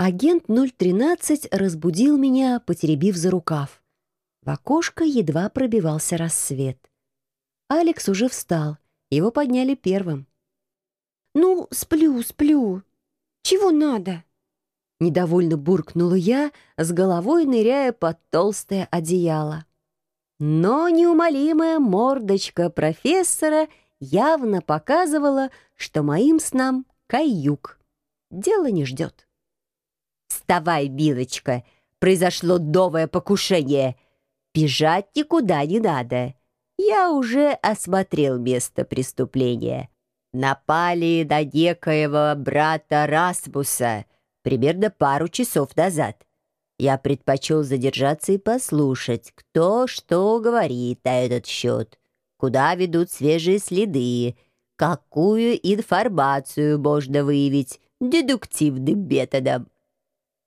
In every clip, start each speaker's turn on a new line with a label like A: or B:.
A: Агент 013 разбудил меня, потеребив за рукав. В окошко едва пробивался рассвет. Алекс уже встал, его подняли первым.
B: «Ну, сплю, сплю. Чего надо?»
A: Недовольно буркнула я, с головой ныряя под толстое одеяло. Но неумолимая мордочка профессора явно показывала, что моим снам каюк. Дело не ждет. «Вставай, Билочка! Произошло новое покушение! Бежать никуда не надо! Я уже осмотрел место преступления. Напали на некоего брата Расмуса примерно пару часов назад. Я предпочел задержаться и послушать, кто что говорит на этот счет, куда ведут свежие следы, какую информацию можно выявить дедуктивным методом.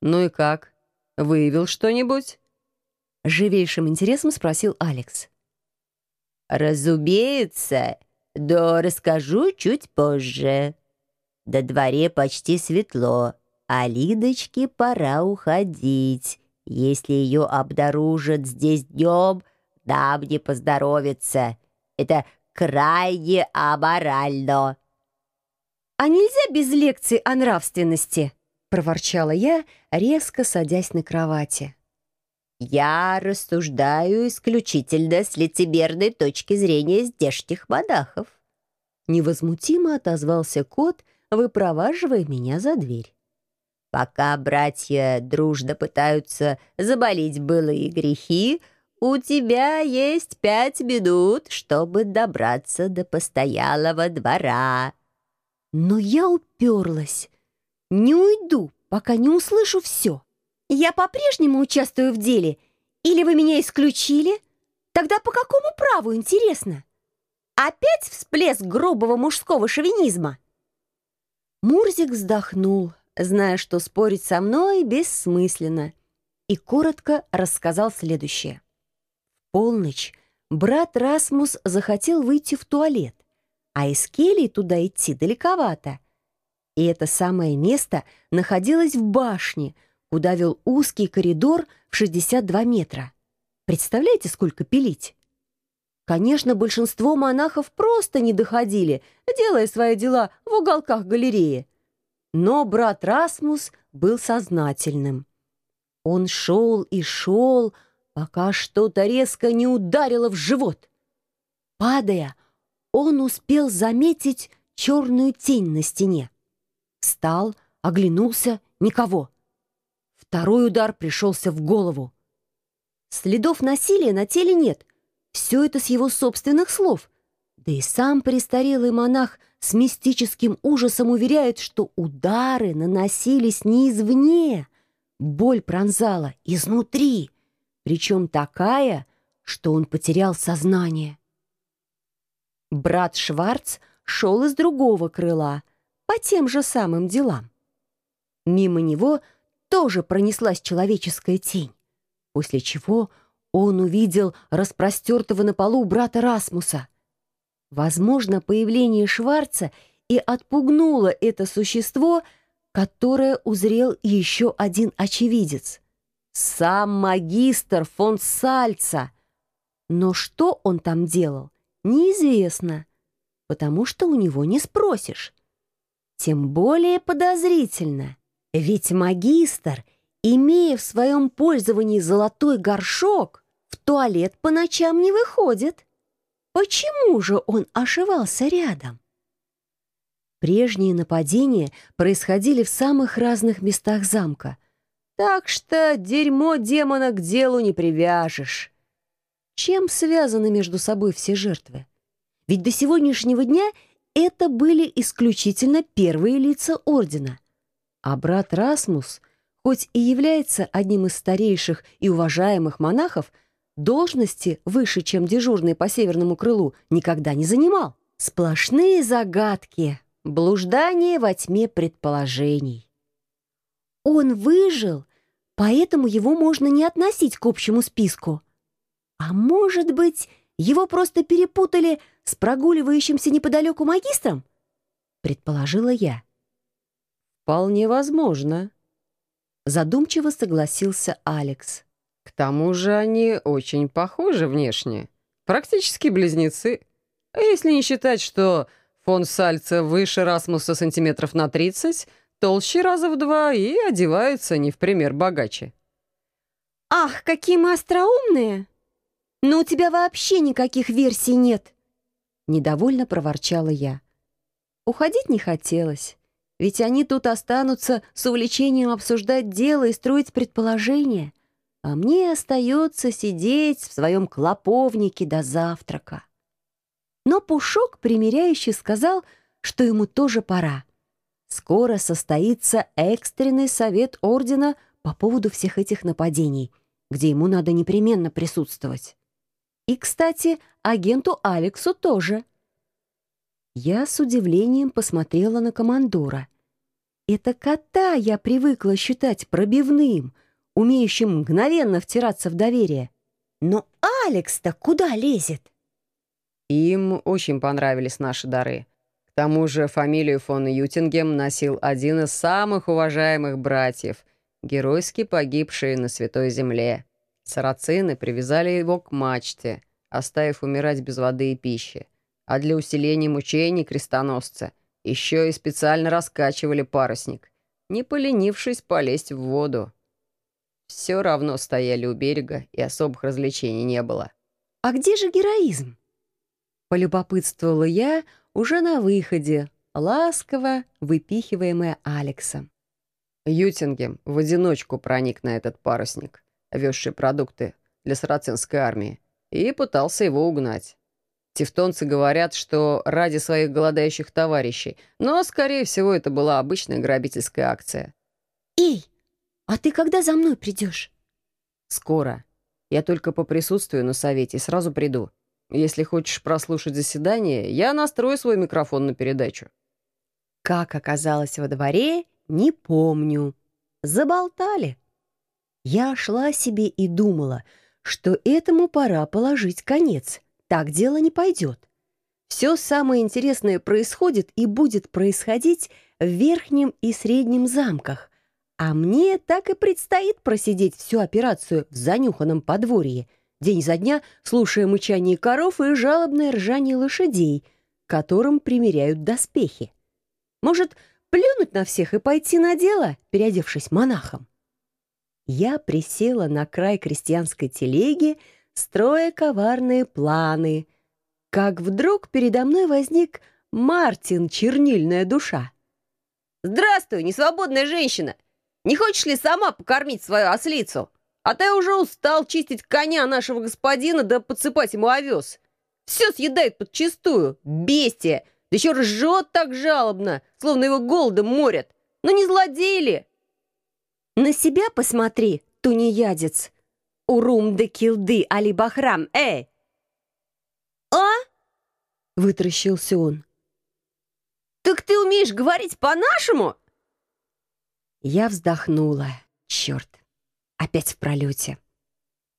C: «Ну и как? Выявил что-нибудь?»
A: Живейшим интересом спросил Алекс.
D: «Разумеется, но расскажу чуть позже. До дворе почти светло, а Лидочке пора уходить. Если ее обнаружат здесь днем, нам не поздоровится. Это крайне аморально».
B: «А нельзя без лекций о нравственности?»
A: — проворчала я, резко садясь на кровати.
D: «Я рассуждаю исключительно с лицемерной точки зрения здешних монахов», —
A: невозмутимо отозвался кот, выпроваживая меня за дверь.
D: «Пока братья дружно пытаются заболеть былые грехи, у тебя есть пять минут, чтобы добраться до постоялого двора».
A: Но я уперлась. Не уйду, пока не услышу все.
B: Я по-прежнему участвую в деле? Или вы меня исключили? Тогда по какому праву, интересно? Опять всплеск грубого мужского шовинизма?
A: Мурзик вздохнул, зная, что спорить со мной бессмысленно, и коротко рассказал следующее. В полночь брат Расмус захотел выйти в туалет, а из келии туда идти далековато — и это самое место находилось в башне, куда вел узкий коридор в 62 метра. Представляете, сколько пилить? Конечно, большинство монахов просто не доходили, делая свои дела в уголках галереи. Но брат Расмус был сознательным. Он шел и шел, пока что-то резко не ударило в живот. Падая, он успел заметить черную тень на стене. Встал, оглянулся — никого. Второй удар пришелся в голову. Следов насилия на теле нет. Все это с его собственных слов. Да и сам престарелый монах с мистическим ужасом уверяет, что удары наносились не извне. Боль пронзала изнутри, причем такая, что он потерял сознание. Брат Шварц шел из другого крыла, по тем же самым делам. Мимо него тоже пронеслась человеческая тень, после чего он увидел распростертого на полу брата Расмуса. Возможно, появление Шварца и отпугнуло это существо, которое узрел еще один очевидец. Сам магистр фон Сальца. Но что он там делал, неизвестно, потому что у него не спросишь тем более подозрительно. Ведь магистр, имея в своем пользовании золотой горшок, в туалет по ночам не выходит. Почему же он ошивался рядом? Прежние нападения происходили в самых разных местах замка, так что дерьмо демона к делу не привяжешь. Чем связаны между собой все жертвы? Ведь до сегодняшнего дня — это были исключительно первые лица ордена. А брат Расмус, хоть и является одним из старейших и уважаемых монахов, должности выше, чем дежурный по северному крылу, никогда не занимал. Сплошные загадки, блуждание во тьме предположений. Он выжил, поэтому его можно не относить к общему списку. А может быть, его просто перепутали с прогуливающимся неподалеку магистром? Предположила я.
C: Вполне возможно.
A: Задумчиво согласился Алекс.
C: К тому же они очень похожи внешне. Практически близнецы. А если не считать, что фон Сальца выше Расмуса сантиметров на 30, толще раза в два и одеваются не в пример богаче.
B: «Ах, какие мы остроумные! Но у тебя вообще никаких версий нет!»
A: Недовольно проворчала я. Уходить не хотелось, ведь они тут останутся с увлечением обсуждать дело и строить предположения, а мне остается сидеть в своем клоповнике до завтрака. Но Пушок, примиряющий, сказал, что ему тоже пора. Скоро состоится экстренный совет Ордена по поводу всех этих нападений, где ему надо непременно присутствовать. И, кстати, агенту Алексу тоже. Я с удивлением посмотрела на командора. Это кота я привыкла считать пробивным, умеющим мгновенно втираться в доверие. Но Алекс-то куда лезет?
C: Им очень понравились наши дары. К тому же фамилию фон Ютингем носил один из самых уважаемых братьев, геройски погибший на Святой Земле. Сарацины привязали его к мачте, оставив умирать без воды и пищи а для усиления мучений крестоносца еще и специально раскачивали парусник, не поленившись полезть в воду. Все равно стояли у берега, и особых развлечений не было.
A: «А где же героизм?» Полюбопытствовала я уже на выходе, ласково выпихиваемая Алексом.
C: Ютингем в одиночку проник на этот парусник, везший продукты для сарацинской армии, и пытался его угнать. Тевтонцы говорят, что ради своих голодающих товарищей, но, скорее всего, это была обычная грабительская акция.
B: «Эй, а ты когда за мной придешь?»
C: «Скоро. Я только поприсутствую на совете и сразу приду. Если хочешь прослушать заседание, я настрою свой микрофон на передачу».
A: Как оказалось во дворе, не помню. Заболтали. Я шла себе и думала, что этому пора положить конец — так дело не пойдет. Все самое интересное происходит и будет происходить в верхнем и среднем замках, а мне так и предстоит просидеть всю операцию в занюханном подворье, день за дня слушая мычание коров и жалобное ржание лошадей, которым примеряют доспехи. Может, плюнуть на всех и пойти на дело, переодевшись монахом? Я присела на край крестьянской телеги, строя коварные планы. Как вдруг передо мной возник Мартин, чернильная душа.
E: «Здравствуй, несвободная женщина! Не хочешь ли сама покормить свою ослицу? А ты уже устал чистить коня нашего господина да подсыпать ему овес. Все съедает подчистую, бестия, да еще ржет так жалобно, словно его голодом морят. Ну не злодей ли?»
B: «На себя посмотри, тунеядец!» Урум де Килды Али Бахрам, эй!»
E: «А?»
A: — вытращился он.
E: «Так ты умеешь говорить по-нашему?»
A: Я вздохнула. Черт, опять в пролете.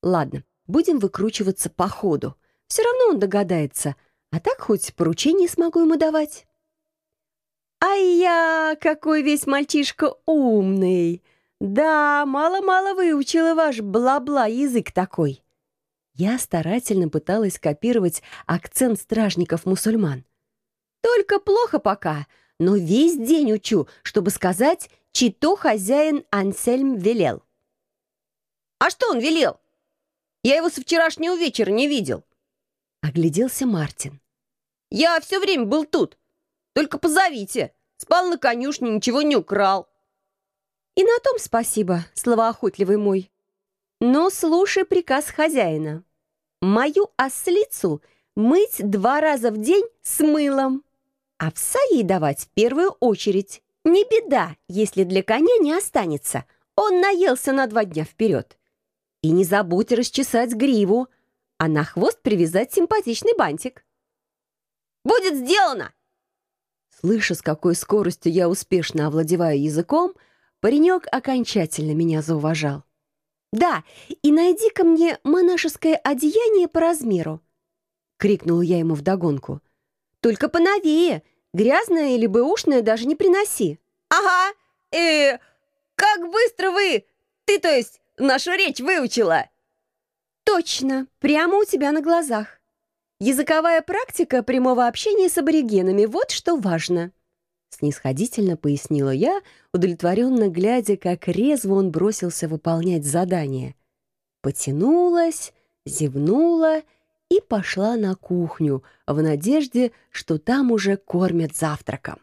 A: Ладно, будем выкручиваться по ходу. Все равно он догадается, а так хоть поручение смогу ему давать. «Ай я, какой весь мальчишка умный!» «Да, мало-мало выучила ваш бла-бла язык такой». Я старательно пыталась копировать акцент стражников-мусульман. Только плохо пока, но весь день учу, чтобы сказать, чито хозяин Ансельм велел.
E: «А что он велел? Я его со вчерашнего вечера не видел».
A: Огляделся Мартин.
E: «Я все время был тут. Только позовите. Спал на конюшне, ничего не украл».
B: И на том спасибо, словоохотливый мой. Но слушай приказ хозяина. Мою ослицу мыть два раза в день с мылом, а овса ей давать в первую очередь. Не беда, если для коня не останется. Он наелся на два дня вперед. И не забудь расчесать гриву, а на хвост привязать симпатичный бантик.
E: «Будет сделано!»
A: Слыша, с какой скоростью я успешно овладеваю языком, — Паренек окончательно меня зауважал.
B: «Да, и найди-ка мне монашеское одеяние по размеру!» — крикнул я ему вдогонку. «Только поновее, грязное или бэушное даже не приноси!»
E: «Ага, э, как быстро быстро вы... Ты, то есть, нашу речь выучила!»
B: «Точно, прямо у тебя на глазах. Языковая практика прямого общения с аборигенами — вот что важно». Снисходительно пояснила я, удовлетворенно глядя, как резво он бросился выполнять задание. Потянулась, зевнула и пошла на кухню в надежде, что там уже кормят завтраком.